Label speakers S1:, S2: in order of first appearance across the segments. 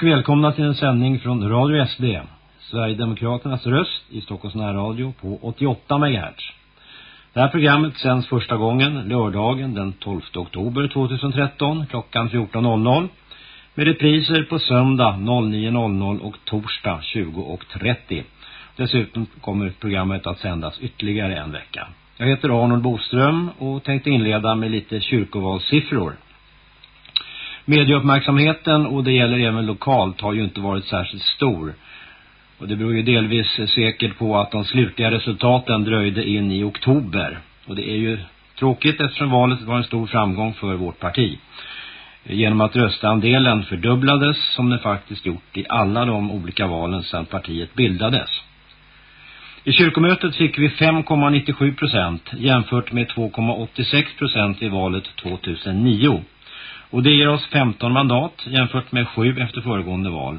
S1: och välkomna till en sändning från Radio SD, Sverigedemokraternas röst i Stockholms närradio på 88 MHz. Det här programmet sänds första gången lördagen den 12 oktober 2013 klockan 14.00 med repriser på söndag 09.00 och torsdag 20.30. Dessutom kommer programmet att sändas ytterligare en vecka. Jag heter Arnold Boström och tänkte inleda med lite kyrkovalssiffror. Medieuppmärksamheten, och det gäller även lokalt, har ju inte varit särskilt stor. Och det beror ju delvis eh, säkert på att de slutliga resultaten dröjde in i oktober. Och det är ju tråkigt eftersom valet var en stor framgång för vårt parti. Genom att röstandelen fördubblades som den faktiskt gjort i alla de olika valen sedan partiet bildades. I kyrkomötet fick vi 5,97 procent jämfört med 2,86 procent i valet 2009. Och det ger oss 15 mandat jämfört med 7 efter föregående val.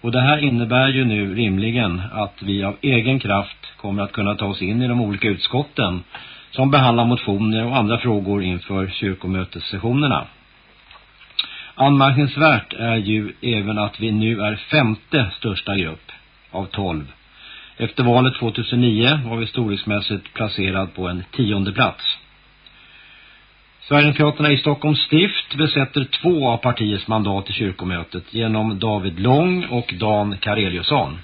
S1: Och det här innebär ju nu rimligen att vi av egen kraft kommer att kunna ta oss in i de olika utskotten som behandlar motioner och andra frågor inför kyrkomötessessionerna. Anmärkningsvärt är ju även att vi nu är femte största grupp av 12. Efter valet 2009 var vi storleksmässigt placerad på en tionde plats. Sverigedemokraterna i Stockholms stift besätter två av partiets mandat i kyrkomötet genom David Lång och Dan Kareliusson.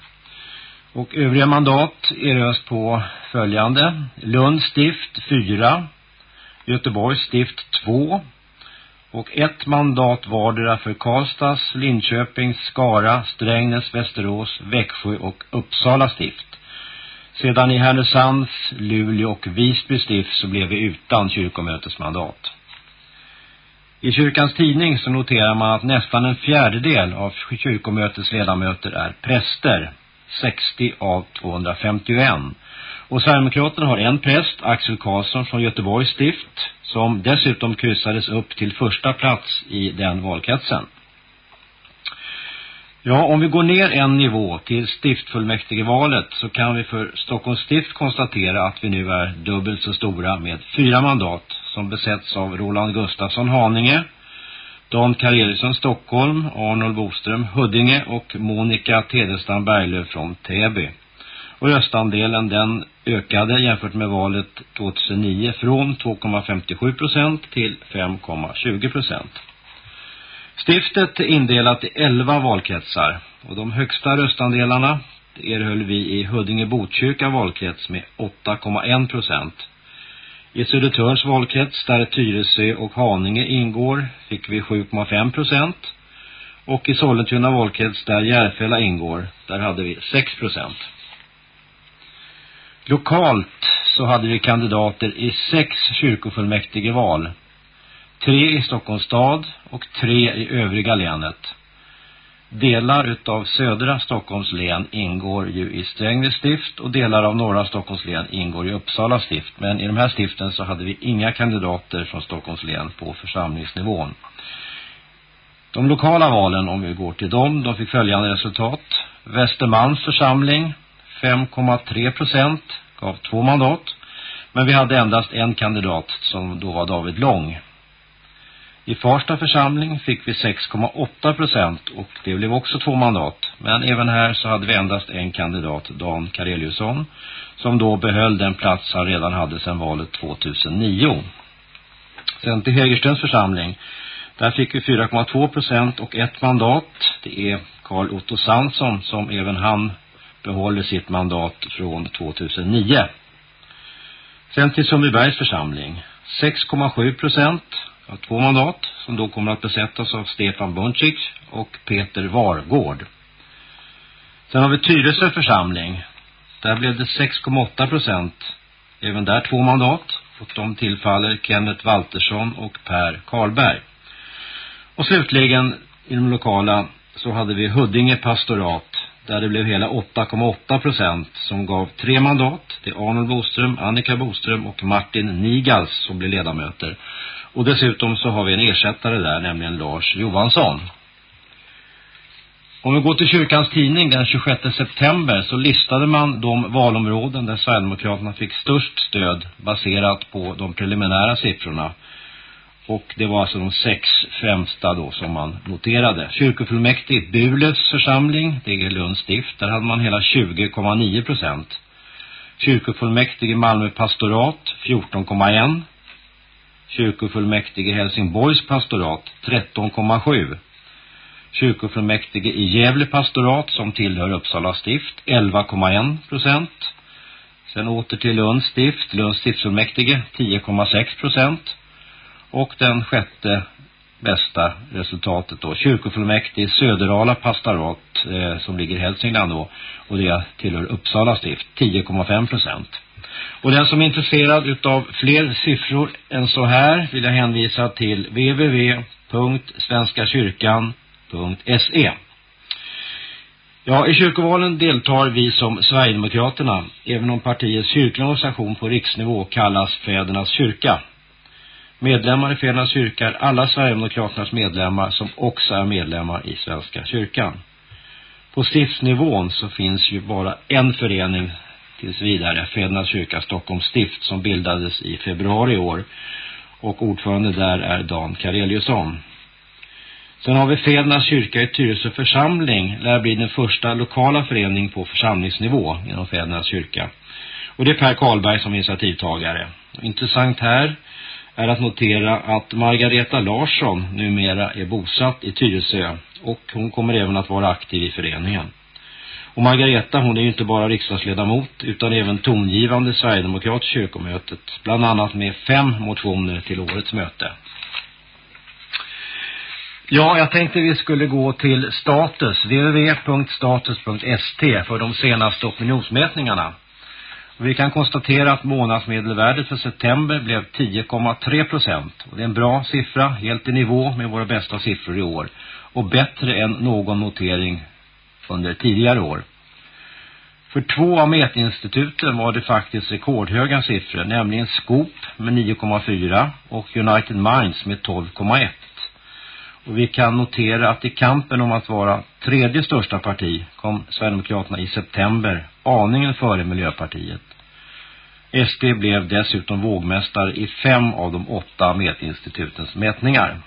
S1: Och övriga mandat erös på följande. Lunds stift 4, Göteborgs stift 2 och ett mandat vardera för Karlstads, Linköpings, Skara, Strängnäs, Västerås, Växjö och Uppsala stift. Sedan i Härnösands, Luleå och Visby stift så blev vi utan kyrkomötesmandat. I kyrkans tidning så noterar man att nästan en fjärdedel av kyrkomötets ledamöter är präster, 60 av 251. Och Sverigedemokraterna har en präst, Axel Karlsson från Göteborgs stift, som dessutom kryssades upp till första plats i den valkretsen. Ja, om vi går ner en nivå till stiftfullmäktigevalet så kan vi för Stockholms stift konstatera att vi nu är dubbelt så stora med fyra mandat som besätts av Roland Gustafsson Haninge, Dan Karelsson Stockholm, Arnold Boström Huddinge och Monica Tedestam Berglöf från Täby. Och röstandelen den ökade jämfört med valet 2009 från 2,57 procent till 5,20 procent. Stiftet är indelat i 11 valkretsar och de högsta röstandelarna erhöll vi i Huddinge-Botkyrka valkrets med 8,1 procent. I Södertörns valkrets där Tyresö och Haninge ingår fick vi 7,5 procent. Och i Sollentuna valkrets där Järfälla ingår, där hade vi 6 procent. Lokalt så hade vi kandidater i sex kyrkofullmäktigeval. Tre i Stockholms stad och tre i övriga länet. Delar utav södra Stockholms län ingår ju i Strängnäs stift och delar av norra Stockholms län ingår i Uppsala stift. Men i de här stiften så hade vi inga kandidater från Stockholms län på församlingsnivån. De lokala valen, om vi går till dem, de fick följande resultat. Västermans församling 5,3 procent gav två mandat. Men vi hade endast en kandidat som då var David Lång. I Farsta församling fick vi 6,8 procent och det blev också två mandat. Men även här så hade vi endast en kandidat, Dan Kareliusson, som då behöll den plats han redan hade sedan valet 2009. Sen till Hägerstens församling. Där fick vi 4,2 procent och ett mandat. Det är Karl Otto Sansson som även han behåller sitt mandat från 2009. Sen till Sundbybergs församling. 6,7 procent av två mandat som då kommer att besättas av Stefan Buncic och Peter Vargård. Sen har vi Tyresö församling. Där blev det 6,8 procent. Även där två mandat. Och de tillfaller Kenneth Waltersson och Per Karlberg. Och slutligen i de lokala så hade vi Huddinge pastorat där det blev hela 8,8 procent som gav tre mandat. Det är Arnold Boström, Annika Boström och Martin Nigals som blir ledamöter. Och dessutom så har vi en ersättare där, nämligen Lars Johansson. Om vi går till kyrkans tidning den 26 september så listade man de valområden där Sverigedemokraterna fick störst stöd baserat på de preliminära siffrorna. Och det var alltså de sex främsta då som man noterade. Kyrkofullmäktige Burlövs församling, det är Lunds stift, där hade man hela 20,9 procent. Kyrkofullmäktige Malmö pastorat 14,1. Kyrkofullmäktige Helsingborgs pastorat 13,7. Kyrkofullmäktige i Gävle pastorat som tillhör Uppsala stift 11,1 procent. Sen åter till Lunds stift, Lunds stiftsfullmäktige 10,6 procent. Och den sjätte bästa resultatet då, kyrkofullmäktige Söderala pastorat eh, som ligger i Hälsingland då. Och det tillhör Uppsala stift, 10,5 procent. Och den som är intresserad utav fler siffror än så här vill jag hänvisa till www.svenskakyrkan.se Ja, i kyrkovalen deltar vi som Sverigedemokraterna, även om partiets kyrkliga organisation på riksnivå kallas Fädernas kyrka. Medlemmar i Fädernas kyrka är alla Sverigedemokraternas medlemmar som också är medlemmar i Svenska kyrkan. På stiftsnivån så finns ju bara en förening tills vidare, Fädernas kyrka Stockholms stift som bildades i februari i år och ordförande där är Dan Kareliusson. Sen har vi Fädernas kyrka i Tyresö församling, lär bli den första lokala förening på församlingsnivå inom Fädernas kyrka. Och det är Per Karlberg som initiativtagare. Intressant här är att notera att Margareta Larsson numera är bosatt i Tyresö och hon kommer även att vara aktiv i föreningen. Och Margareta hon är ju inte bara riksdagsledamot utan även tongivande Sverigedemokrat kyrkomötet, bland annat med fem motioner till årets möte. Ja, jag tänkte vi skulle gå till status, www.status.st för de senaste opinionsmätningarna. Vi kan konstatera att månadsmedelvärdet för september blev 10,3 procent. Och det är en bra siffra, helt i nivå med våra bästa siffror i år. Och bättre än någon notering under tidigare år. För två av mätinstituten var det faktiskt rekordhöga siffror, nämligen Scoop med 9,4 och United Minds med 12,1. Och vi kan notera att i kampen om att vara tredje största parti kom Sverigedemokraterna i september aningen före Miljöpartiet. SD blev dessutom vågmästare i fem av de åtta mätinstitutens mätningar.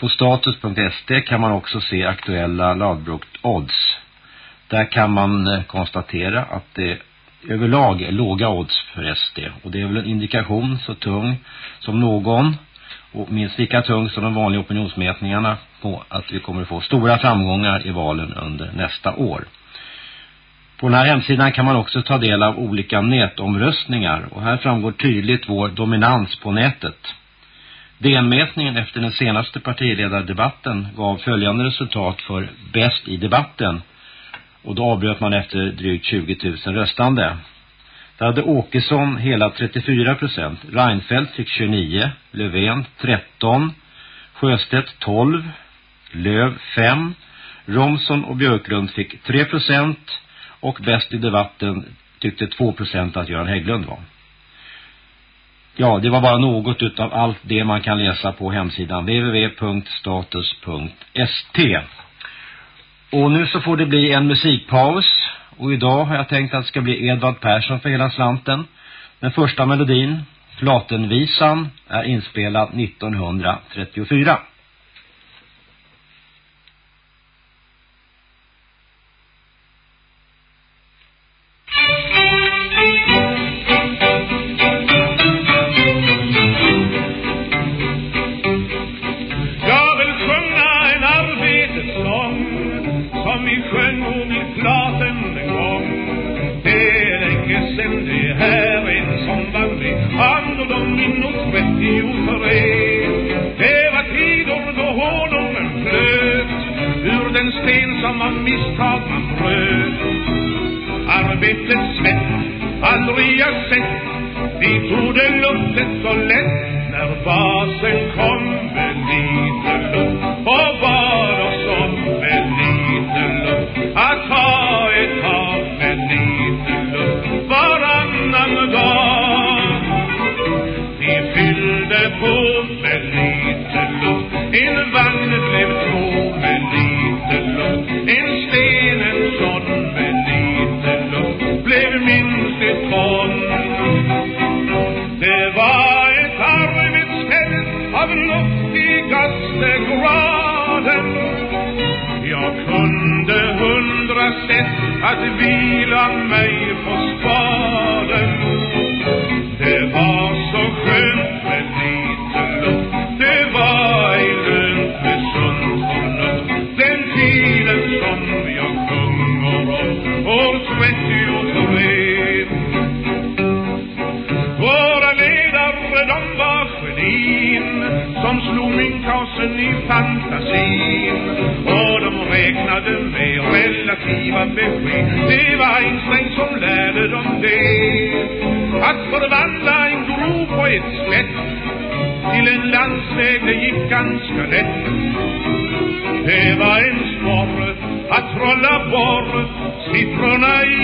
S1: På status.st kan man också se aktuella Ladbrok odds. Där kan man eh, konstatera att det överlag är låga odds för SD. Och det är väl en indikation så tung som någon och minst lika tung som de vanliga opinionsmätningarna på att vi kommer att få stora framgångar i valen under nästa år. På den här hemsidan kan man också ta del av olika nätomröstningar och här framgår tydligt vår dominans på nätet. DN-mätningen efter den senaste partiledardebatten gav följande resultat för bäst i debatten och då avbröt man efter drygt 20 000 röstande. Där hade Åkesson hela 34 procent, Reinfeldt fick 29, Löfven 13, Sjöstedt 12, Löv 5, Romson och Björklund fick 3 procent och bäst i debatten tyckte 2 procent att Göran Hägglund var. Ja, det var bara något utav allt det man kan läsa på hemsidan www.status.st. Och nu så får det bli en musikpaus. Och idag har jag tänkt att det ska bli Edvard Persson för hela slanten. Den första melodin, Flatenvisan, är inspelad 1934.
S2: Luft En vagn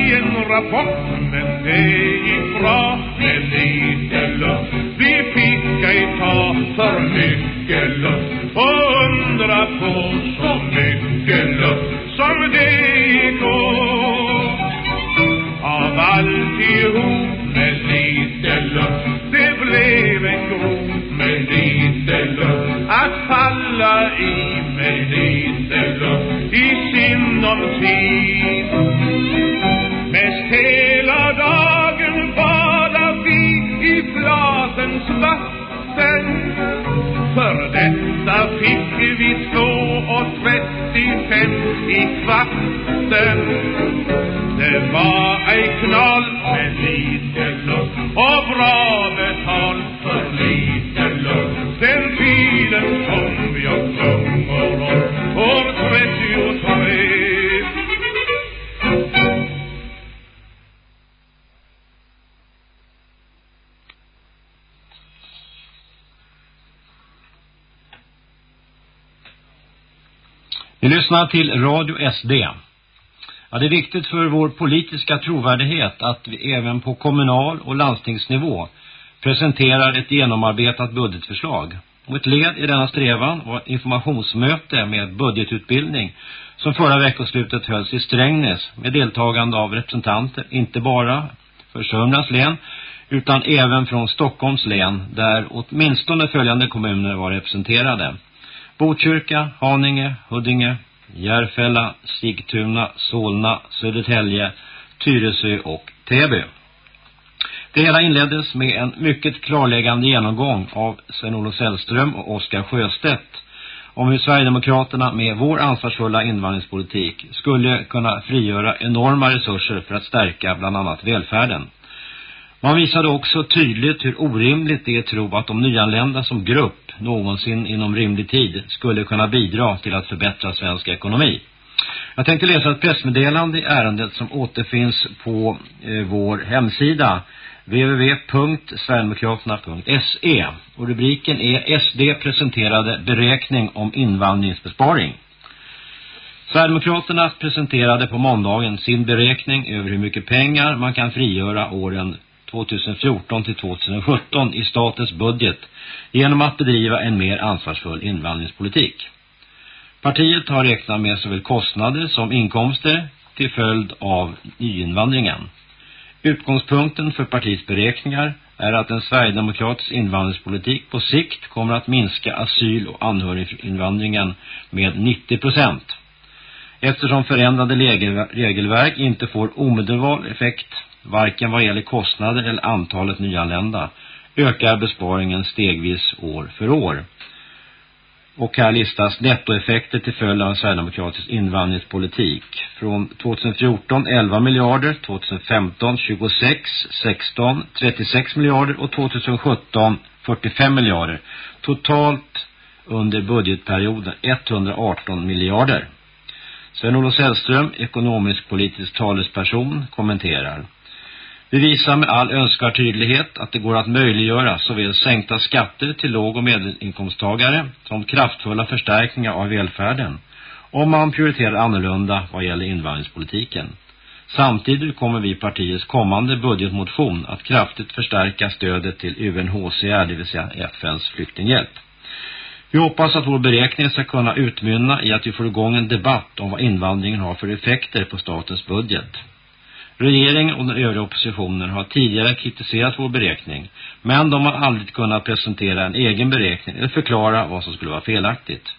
S2: i en rapport. Men det gick bra med lite luft. Vi fick ej ta för mycket luft och undra på så kvarten. Det var ej knall med lite luft och bra betalt för lite luft. Den tiden som jag sjunger om år 33.
S1: Vi lyssnar till Radio SD. Ja, det är viktigt för vår politiska trovärdighet att vi även på kommunal- och landstingsnivå presenterar ett genomarbetat budgetförslag. Och ett led i denna strävan var informationsmöte med budgetutbildning som förra veckoslutet hölls i Strängnäs med deltagande av representanter inte bara för Sörmlands län utan även från Stockholms län där åtminstone följande kommuner var representerade. Botkyrka, Haninge, Huddinge, Järfälla, Sigtuna, Solna, Södertälje, Tyresö och Täby. Det hela inleddes med en mycket klarläggande genomgång av Sven-Olof Sällström och Oskar Sjöstedt om hur Sverigedemokraterna med vår ansvarsfulla invandringspolitik skulle kunna frigöra enorma resurser för att stärka bland annat välfärden. Man visade också tydligt hur orimligt det är att tro att de nyanlända som grupp någonsin inom rimlig tid skulle kunna bidra till att förbättra svensk ekonomi. Jag tänkte läsa ett pressmeddelande i ärendet som återfinns på eh, vår hemsida www.sverigedemokraterna.se och rubriken är SD presenterade beräkning om invandringsbesparing. Sverigedemokraterna presenterade på måndagen sin beräkning över hur mycket pengar man kan frigöra åren 2014 till 2017 i statens budget genom att bedriva en mer ansvarsfull invandringspolitik. Partiet har räknat med såväl kostnader som inkomster till följd av nyinvandringen. Utgångspunkten för partiets beräkningar är att en sverigedemokratisk invandringspolitik på sikt kommer att minska asyl- och anhöriginvandringen med 90 procent. Eftersom förändrade regelverk inte får omedelbar effekt varken vad gäller kostnader eller antalet nyanlända, ökar besparingen stegvis år för år. Och här listas nettoeffekter till följd av en Sverigedemokratisk invandringspolitik. Från 2014 11 miljarder, 2015 26, 16 36 miljarder och 2017 45 miljarder. Totalt under budgetperioden 118 miljarder. Sven-Olof Sällström, ekonomisk-politisk talesperson, kommenterar. Vi visar med all önskvärd tydlighet att det går att möjliggöra såväl sänkta skatter till låg- och medelinkomsttagare som kraftfulla förstärkningar av välfärden om man prioriterar annorlunda vad gäller invandringspolitiken. Samtidigt kommer vi partiets kommande budgetmotion att kraftigt förstärka stödet till UNHCR, det vill säga FNs flyktinghjälp. Vi hoppas att vår beräkning ska kunna utmynna i att vi får igång en debatt om vad invandringen har för effekter på statens budget. Regeringen och den övriga oppositionen har tidigare kritiserat vår beräkning, men de har aldrig kunnat presentera en egen beräkning eller förklara vad som skulle vara felaktigt.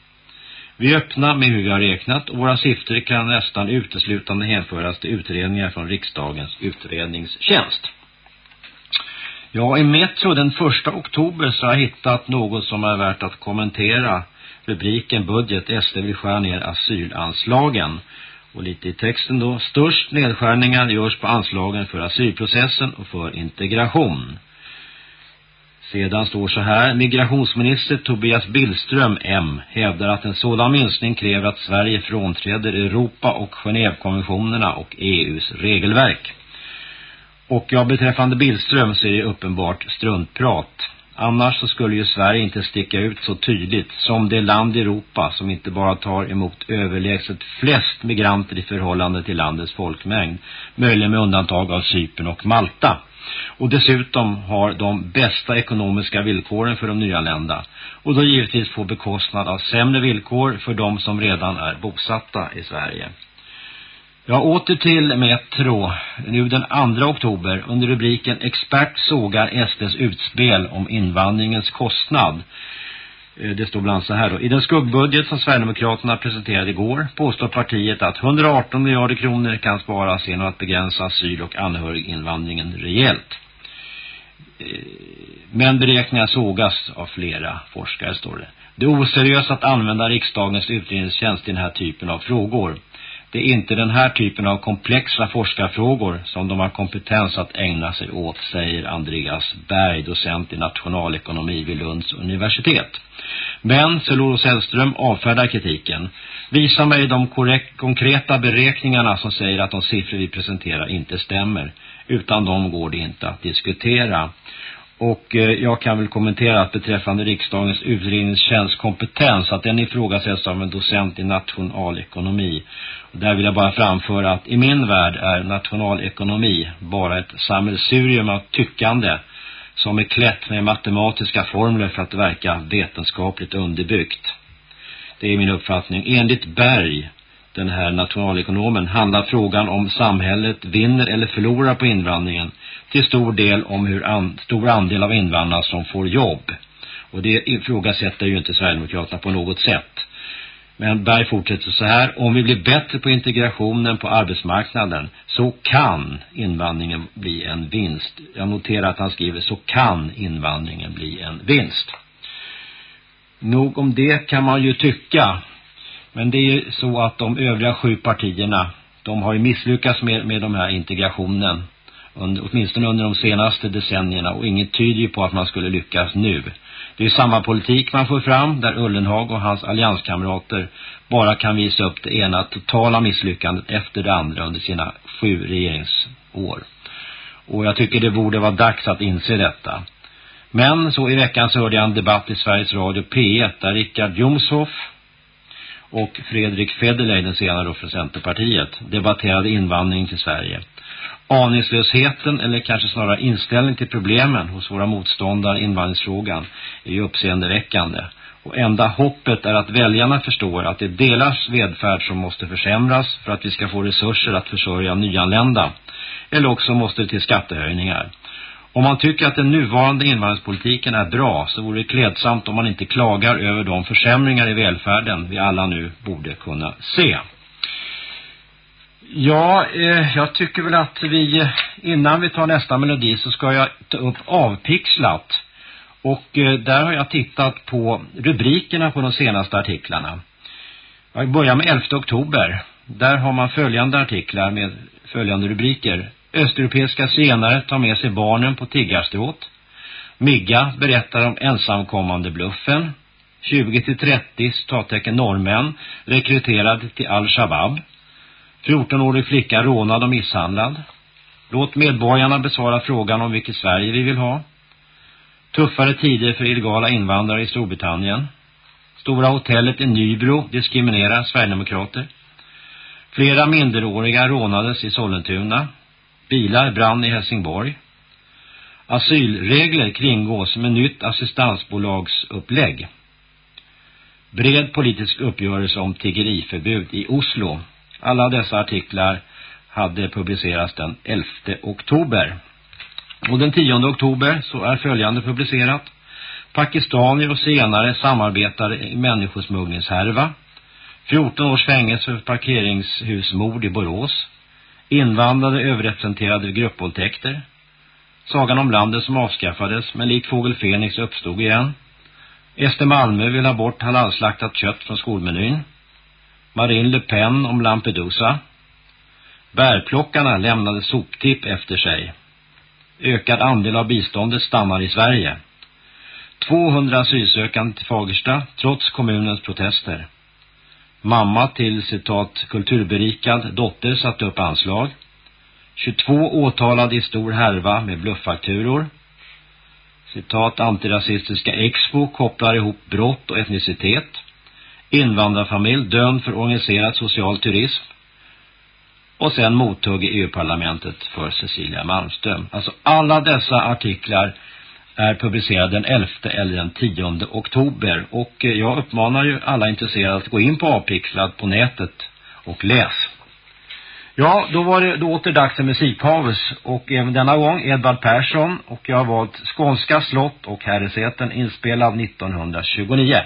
S1: Vi är öppna med hur vi har räknat och våra siffror kan nästan uteslutande hänföras till utredningar från riksdagens utredningstjänst. Ja, i Metro den första oktober så har jag hittat något som är värt att kommentera. Rubriken budget SD vill skära ner asylanslagen. Och lite i texten då. Störst nedskärningar görs på anslagen för asylprocessen och för integration. Sedan står så här. Migrationsminister Tobias Billström, M, hävdar att en sådan minskning kräver att Sverige frånträder Europa och Genèvekonventionerna och EUs regelverk. Och ja, beträffande Billström så är det uppenbart struntprat. Annars så skulle ju Sverige inte sticka ut så tydligt som det land i Europa som inte bara tar emot överlägset flest migranter i förhållande till landets folkmängd. Möjligen med undantag av Cypern och Malta. Och dessutom har de bästa ekonomiska villkoren för de nyanlända. Och då givetvis på bekostnad av sämre villkor för de som redan är bosatta i Sverige. Ja, åter till Metro, nu den 2 oktober, under rubriken Expert sågar SDs utspel om invandringens kostnad. Eh, det står bland så här då. I den skuggbudget som Sverigedemokraterna presenterade igår påstår partiet att 118 miljarder kronor kan sparas genom att begränsa asyl- och anhöriginvandringen rejält. Eh, men beräkningar sågas av flera forskare, står det. Det är oseriöst att använda riksdagens utredningstjänst i den här typen av frågor. Det är inte den här typen av komplexa forskarfrågor som de har kompetens att ägna sig åt, säger Andreas Berg, docent i nationalekonomi vid Lunds universitet. Men Kjell-Olof Sällström avfärdar kritiken. Visa mig de korrekt, konkreta beräkningarna som säger att de siffror vi presenterar inte stämmer. Utan dem går det inte att diskutera. Och eh, jag kan väl kommentera att beträffande riksdagens utredningstjänstkompetens, att den ifrågasätts av en docent i nationalekonomi. Där vill jag bara framföra att i min värld är nationalekonomi bara ett sammelsurium av tyckande som är klätt med matematiska formler för att verka vetenskapligt underbyggt. Det är min uppfattning. Enligt Berg den här nationalekonomen, handlar frågan om samhället vinner eller förlorar på invandringen till stor del om hur an, stor andel av invandrarna som får jobb. Och det ifrågasätter ju inte Sverigedemokraterna på något sätt. Men Berg fortsätter så här, om vi blir bättre på integrationen på arbetsmarknaden så kan invandringen bli en vinst. Jag noterar att han skriver så kan invandringen bli en vinst. Nog om det kan man ju tycka. Men det är ju så att de övriga sju partierna, de har ju misslyckats med, med de här integrationen. Under, åtminstone under de senaste decennierna och inget tyder ju på att man skulle lyckas nu. Det är samma politik man får fram där Ullenhag och hans allianskamrater bara kan visa upp det ena totala misslyckandet efter det andra under sina sju regeringsår. Och jag tycker det borde vara dags att inse detta. Men så i veckan så hörde jag en debatt i Sveriges Radio P1 där Richard Jomshoff och Fredrik Federley, den senare då från Centerpartiet, debatterade invandring till Sverige. Aningslösheten, eller kanske snarare inställning till problemen hos våra motståndare i invandringsfrågan är ju uppseendeväckande. Och enda hoppet är att väljarna förstår att det är deras välfärd som måste försämras för att vi ska få resurser att försörja nyanlända. Eller också måste det till skattehöjningar. Om man tycker att den nuvarande invandringspolitiken är bra så vore det klädsamt om man inte klagar över de försämringar i välfärden vi alla nu borde kunna se. Ja, eh, jag tycker väl att vi innan vi tar nästa melodi så ska jag ta upp avpixlat. Och eh, där har jag tittat på rubrikerna på de senaste artiklarna. Jag börjar med 11 oktober. Där har man följande artiklar med följande rubriker. Östeuropeiska senare tar med sig barnen på tiggarstråt. Migga berättar om ensamkommande bluffen. 20-30 stattecken norrmän rekryterade till Al-Shabaab. 14-årig flicka rånad och misshandlad. Låt medborgarna besvara frågan om vilket Sverige vi vill ha. Tuffare tider för illegala invandrare i Storbritannien. Stora hotellet i Nybro diskriminerar Sverigedemokrater. Flera minderåriga rånades i Sollentuna. Bilar brann i Helsingborg. Asylregler kringgås med nytt assistansbolagsupplägg. Bred politisk uppgörelse om tiggeriförbud i Oslo. Alla dessa artiklar hade publicerats den 11 oktober. Och den 10 oktober så är följande publicerat. Pakistanier och senare samarbetar i människosmugglingshärva. 14 års fängelse för parkeringshusmord i Borås. Invandrade överrepresenterade gruppvåldtäkter. Sagan om landet som avskaffades men likt fågel Fenix uppstod igen. Ester Malmö vill ha bort halalslaktat kött från skolmenyn. Marine Le Pen om Lampedusa. Bärplockarna lämnade soptipp efter sig. Ökad andel av biståndet stannar i Sverige. 200 asylsökande till Fagersta trots kommunens protester. Mamma till citat kulturberikad dotter satte upp anslag. 22 åtalade i stor härva med blufffakturor. citat antirasistiska Expo kopplar ihop brott och etnicitet. Invandrarfamilj dömd för organiserad social turism. Och sen mottugg i EU-parlamentet för Cecilia Malmström. Alltså alla dessa artiklar är publicerade den 11 eller den 10 oktober. Och eh, jag uppmanar ju alla intresserade att gå in på Avpixlad på nätet och läs. Ja, då var det då åter dags för musikpaus och även denna gång Edvard Persson och jag har valt Skånska slott och herresäten inspelad 1929.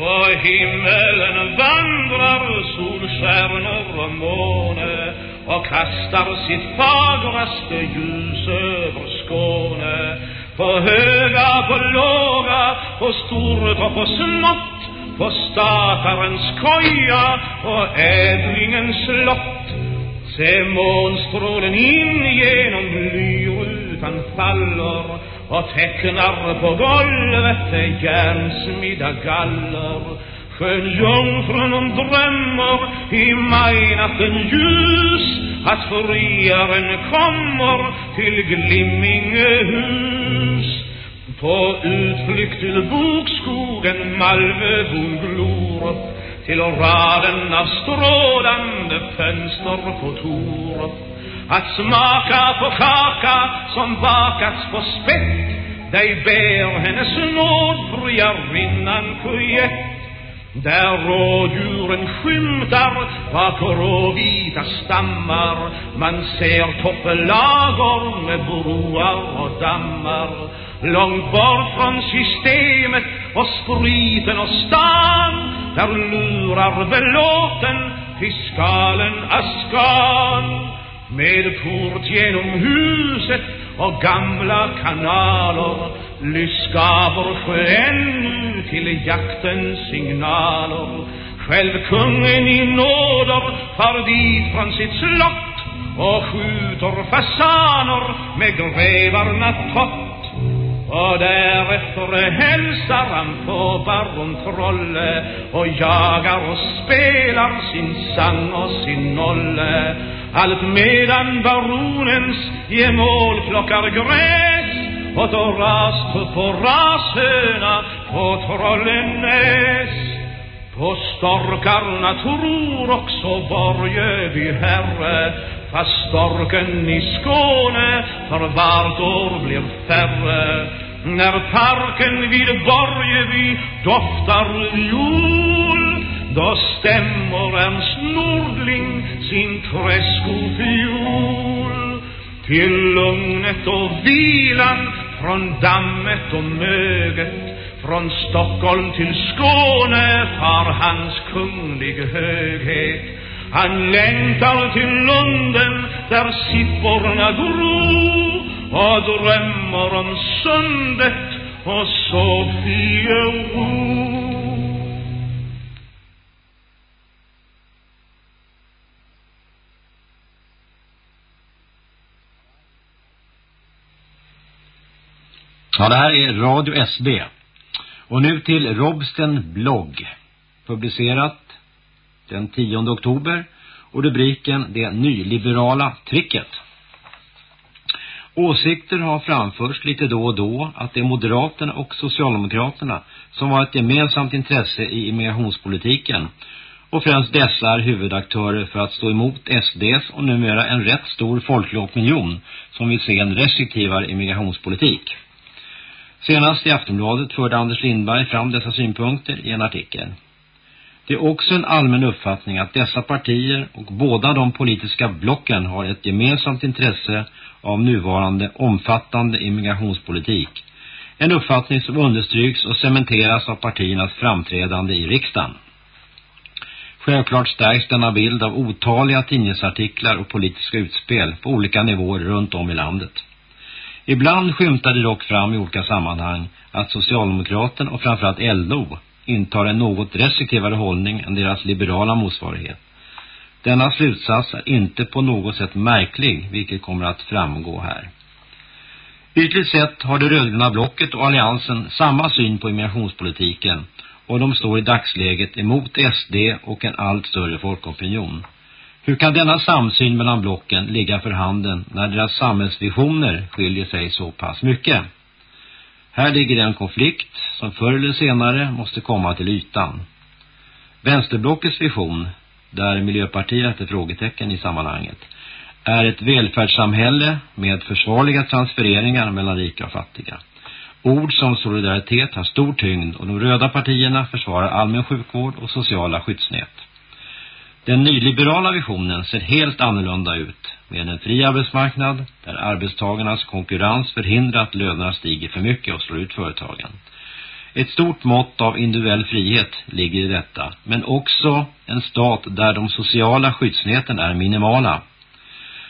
S2: På himmelen vandrar solstjärnor och måne och kastar sitt fagraste ljus över Skåne. På höga, på låga, på stort och på smått På statarens koja och ädlingens slott Se månstrålen in genom lyrutan faller och tecknar på golvet järnsmidda galler Skön jungfrun drömmer i majnatten ljus att friaren kommer till Glimmingehus. På utflykt till bokskogen Malmöbon glor till raden av strålande fönster på Tor. Att smaka på kaka som bakats på spett dig ber hennes nåd rinnan kujett. Där rådjuren skymtar bak råvita stammar. Man ser toppelagor med broar och dammar. Långt bort från systemet och spriten och stan Där lurar belåten fiskalen Askan. Med port genom huset och gamla kanaler lyskaver sjön till jaktens signaler. Själv kungen i nåder far dit från sitt slott och skjuter fasaner med grevarna tott och därefter hälsar han på baron Trolle och jagar och spelar sin sang och sin nolle allt medan baronens gemål plockar gräs och då rast på rashöna på Trollenäs. På storkarna tror också Borgeby herre fast storken i Skåne för vart år blir färre. När parken vid Borgeby doftar jul då stämmer Ernst Nordling sin träskofiol till lugnet och vilan från dammet och möget från Stockholm till Skåne far hans kunglig höghet. Han längtar till Lunden där sipporna gro och drömmer om sundet och Sofiero
S1: Ja, det här är Radio SB. Och nu till Robsten blogg. Publicerat den 10 oktober. Och rubriken Det nyliberala tricket. Åsikter har framförts lite då och då att det är Moderaterna och Socialdemokraterna som har ett gemensamt intresse i immigrationspolitiken. Och främst dessa är huvudaktörer för att stå emot SDs och numera en rätt stor folklig opinion som vill se en restriktivare immigrationspolitik. Senast i Aftonbladet förde Anders Lindberg fram dessa synpunkter i en artikel. Det är också en allmän uppfattning att dessa partier och båda de politiska blocken har ett gemensamt intresse av nuvarande omfattande immigrationspolitik. En uppfattning som understryks och cementeras av partiernas framträdande i riksdagen. Självklart stärks denna bild av otaliga tidningsartiklar och politiska utspel på olika nivåer runt om i landet. Ibland skymtar det dock fram i olika sammanhang att Socialdemokraterna och framförallt LO intar en något restriktivare hållning än deras liberala motsvarighet. Denna slutsats är inte på något sätt märklig, vilket kommer att framgå här. Ytligt sett har det rödgröna blocket och alliansen samma syn på immigrationspolitiken och de står i dagsläget emot SD och en allt större folkopinion. Hur kan denna samsyn mellan blocken ligga för handen när deras samhällsvisioner skiljer sig så pass mycket? Här ligger en konflikt som förr eller senare måste komma till ytan. Vänsterblockets vision, där Miljöpartiet är frågetecken i sammanhanget, är ett välfärdssamhälle med försvarliga transfereringar mellan rika och fattiga. Ord som solidaritet har stor tyngd och de röda partierna försvarar allmän sjukvård och sociala skyddsnät. Den nyliberala visionen ser helt annorlunda ut med en fri arbetsmarknad där arbetstagarnas konkurrens förhindrar att lönerna stiger för mycket och slår ut företagen. Ett stort mått av individuell frihet ligger i detta, men också en stat där de sociala skyddsnäten är minimala.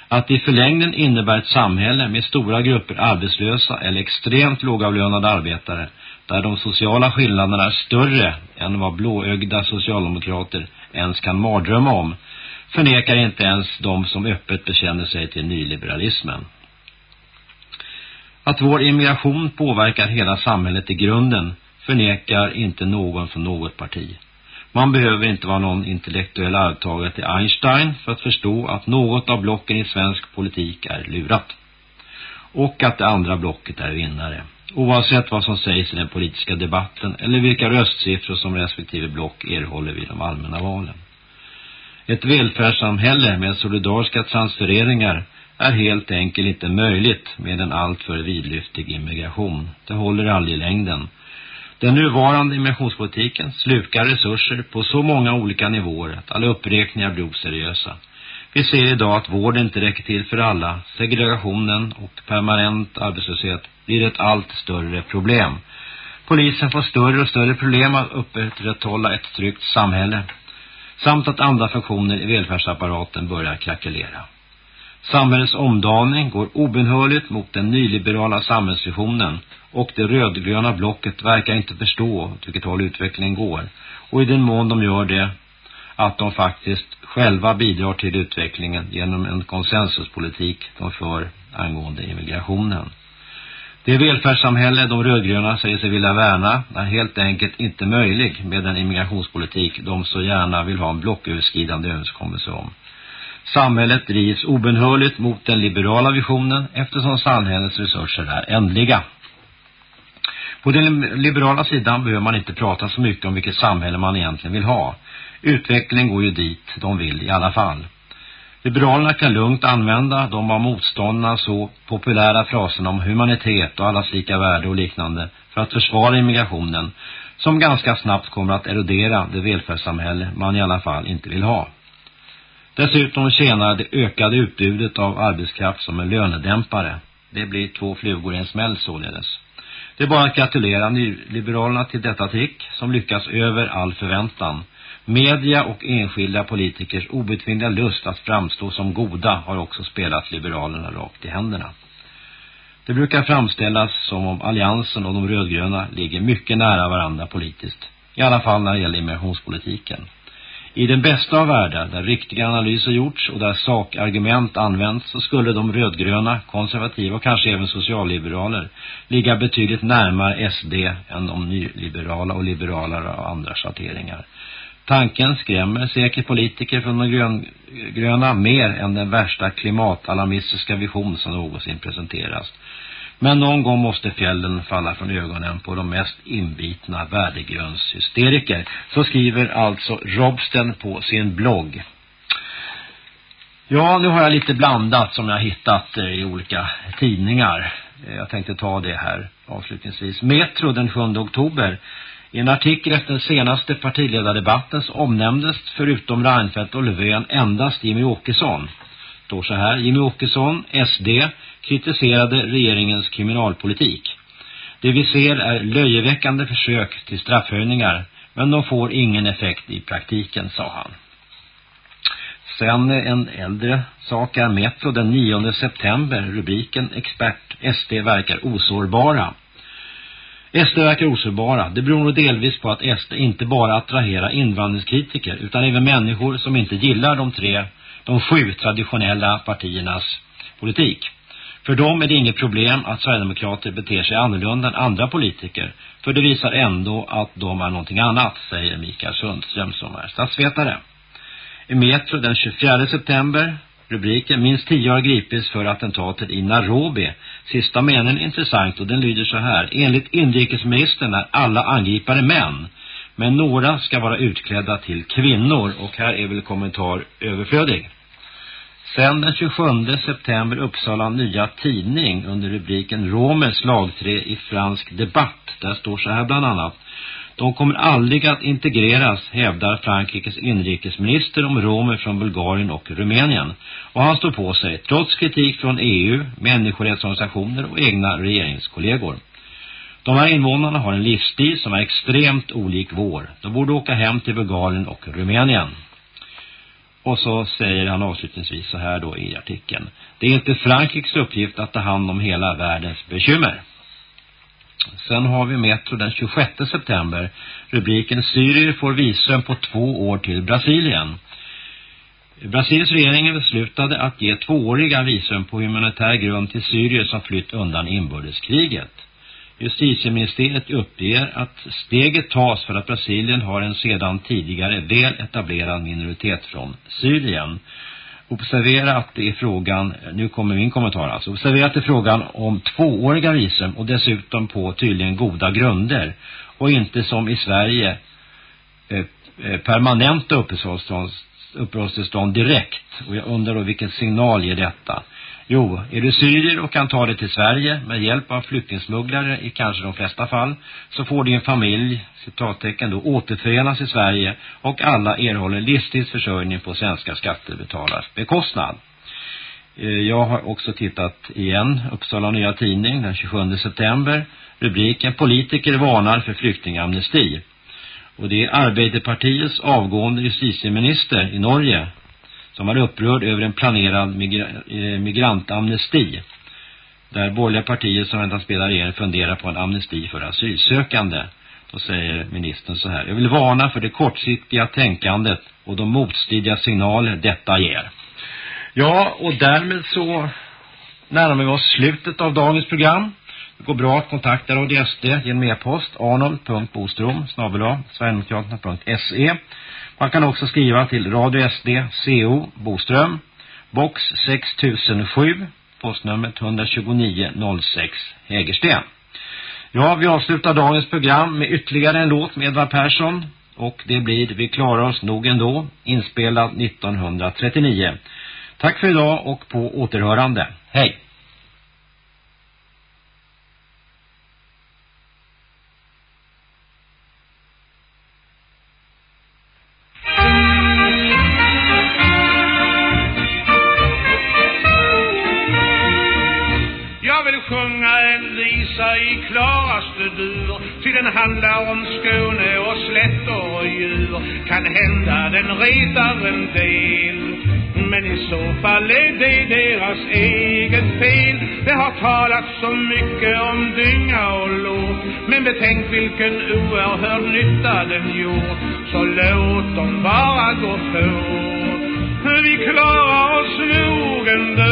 S1: Att i förlängden innebär ett samhälle med stora grupper arbetslösa eller extremt lågavlönade arbetare, där de sociala skillnaderna är större än vad blåögda socialdemokrater ens kan mardrömma om, förnekar inte ens de som öppet bekänner sig till nyliberalismen. Att vår immigration påverkar hela samhället i grunden förnekar inte någon från något parti. Man behöver inte vara någon intellektuell arvtagare till Einstein för att förstå att något av blocken i svensk politik är lurat. Och att det andra blocket är vinnare. Oavsett vad som sägs i den politiska debatten eller vilka röstsiffror som respektive block erhåller vid de allmänna valen. Ett välfärdssamhälle med solidariska transfereringar är helt enkelt inte möjligt med en alltför vidlyftig immigration. Det håller aldrig i längden. Den nuvarande immigrationspolitiken slukar resurser på så många olika nivåer att alla uppräkningar blir oseriösa. Vi ser idag att vården inte räcker till för alla. Segregationen och permanent arbetslöshet blir ett allt större problem. Polisen får större och större problem att upprätthålla ett tryggt samhälle. Samt att andra funktioner i välfärdsapparaten börjar krackelera. Samhällets omdaning går obenhörligt mot den nyliberala samhällsvisionen och det rödgröna blocket verkar inte förstå åt vilket håll utvecklingen går. Och i den mån de gör det att de faktiskt själva bidrar till utvecklingen genom en konsensuspolitik de för angående immigrationen. Det välfärdssamhälle de rödgröna säger sig vilja värna är helt enkelt inte möjlig med den immigrationspolitik de så gärna vill ha en blocköverskridande överenskommelse om. Samhället drivs obenhörligt mot den liberala visionen eftersom samhällets resurser är ändliga. På den liberala sidan behöver man inte prata så mycket om vilket samhälle man egentligen vill ha. Utvecklingen går ju dit de vill i alla fall. Liberalerna kan lugnt använda de av motståndarna så populära fraserna om humanitet och allas lika värde och liknande för att försvara immigrationen som ganska snabbt kommer att erodera det välfärdssamhälle man i alla fall inte vill ha. Dessutom tjänar det ökade utbudet av arbetskraft som en lönedämpare. Det blir två flugor i en smäll således. Det är bara att gratulera nyliberalerna till detta trick som lyckas över all förväntan. Media och enskilda politikers obetvingliga lust att framstå som goda har också spelat liberalerna rakt i händerna. Det brukar framställas som om alliansen och de rödgröna ligger mycket nära varandra politiskt. I alla fall när det gäller immigrationspolitiken. I den bästa av världar, där riktiga analyser gjorts och där sakargument använts, så skulle de rödgröna, konservativa och kanske även socialliberaler ligga betydligt närmare SD än de nyliberala och liberalare och andra schatteringar. Tanken skrämmer säkert politiker från de grön, gröna mer än den värsta klimatalarmistiska vision som någonsin presenteras. Men någon gång måste fjällen falla från ögonen på de mest inbitna värdegrundshysteriker. Så skriver alltså Robsten på sin blogg. Ja, nu har jag lite blandat som jag hittat eh, i olika tidningar. Eh, jag tänkte ta det här avslutningsvis. Metro den 7 oktober. I en artikel efter den senaste partiledardebatten så omnämndes förutom Reinfeldt och Löfven endast Jimmy Åkesson. Står så här. Jimmy Åkesson, SD, kritiserade regeringens kriminalpolitik. Det vi ser är löjeväckande försök till straffhöjningar, men de får ingen effekt i praktiken, sa han. Sen en äldre sak är Metro den 9 september, rubriken Expert SD verkar osårbara. SD verkar osårbara. Det beror nog delvis på att SD inte bara attraherar invandringskritiker utan även människor som inte gillar de tre, de sju traditionella partiernas politik. För dem är det inget problem att Sverigedemokrater beter sig annorlunda än andra politiker. För det visar ändå att de är någonting annat, säger Mikael Sundström som är statsvetare. I Metro den 24 september Rubriken Minst tio har gripits för attentatet i Nairobi. Sista meningen är intressant och den lyder så här. Enligt inrikesministern är alla angripare män. Men några ska vara utklädda till kvinnor. Och här är väl kommentar överflödig. Sen den 27 september Uppsala nya tidning under rubriken Romers slagträ i fransk debatt. Där står så här bland annat. De kommer aldrig att integreras, hävdar Frankrikes inrikesminister om romer från Bulgarien och Rumänien. Och han står på sig, trots kritik från EU, människorättsorganisationer och egna regeringskollegor. De här invånarna har en livsstil som är extremt olik vår. De borde åka hem till Bulgarien och Rumänien. Och så säger han avslutningsvis så här då i artikeln. Det är inte Frankrikes uppgift att ta hand om hela världens bekymmer. Sen har vi Metro den 26 september. Rubriken Syrier får visum på två år till Brasilien. Brasiliens regering beslutade att ge tvååriga visum på humanitär grund till syrier som flytt undan inbördeskriget. Justitieministeriet uppger att steget tas för att Brasilien har en sedan tidigare väl etablerad minoritet från Syrien. Observera att det är frågan, nu kommer min kommentar alltså, observera att det är frågan om tvååriga visum och dessutom på tydligen goda grunder och inte som i Sverige eh, eh permanenta uppehållstillstånd, uppehållstillstånd direkt och jag undrar då vilken signal ger detta. Jo, är du syrier och kan ta dig till Sverige med hjälp av flyktingsmugglare i kanske de flesta fall så får din familj, citattecken då, återförenas i Sverige och alla erhåller livstidsförsörjning på svenska skattebetalares bekostnad. Eh, jag har också tittat igen, Uppsala Nya Tidning den 27 september. Rubriken Politiker varnar för flyktingamnesti. Och det är Arbeiderpartiets avgående justitieminister i Norge som var upprörd över en planerad migra eh, migrantamnesti. Där borgerliga partier som väntas spela regeringen funderar på en amnesti för asylsökande. Då säger ministern så här. Jag vill varna för det kortsiktiga tänkandet och de motstridiga signaler detta ger. Ja, och därmed så närmar vi oss slutet av dagens program. Det går bra att kontakta Radio SD genom e-post arnold.bostrom snabel sverigedemokraterna.se man kan också skriva till Radio SD CO Boström box 6007 postnumret 12906 Hägersten. Ja, vi avslutar dagens program med ytterligare en låt med Edvard Persson och det blir Vi klarar oss nog ändå inspelad 1939. Tack för idag och på återhörande. Hej!
S2: Klaraste dur. Ty den handlar om Skåne och slätter och djur. Kan hända den retar en del. Men i så fall är det deras eget fel. Det har talats så mycket om dynga och låt Men betänk vilken oerhörd nytta den gjort Så låt dem bara gå på. Vi klarar oss nog ändå.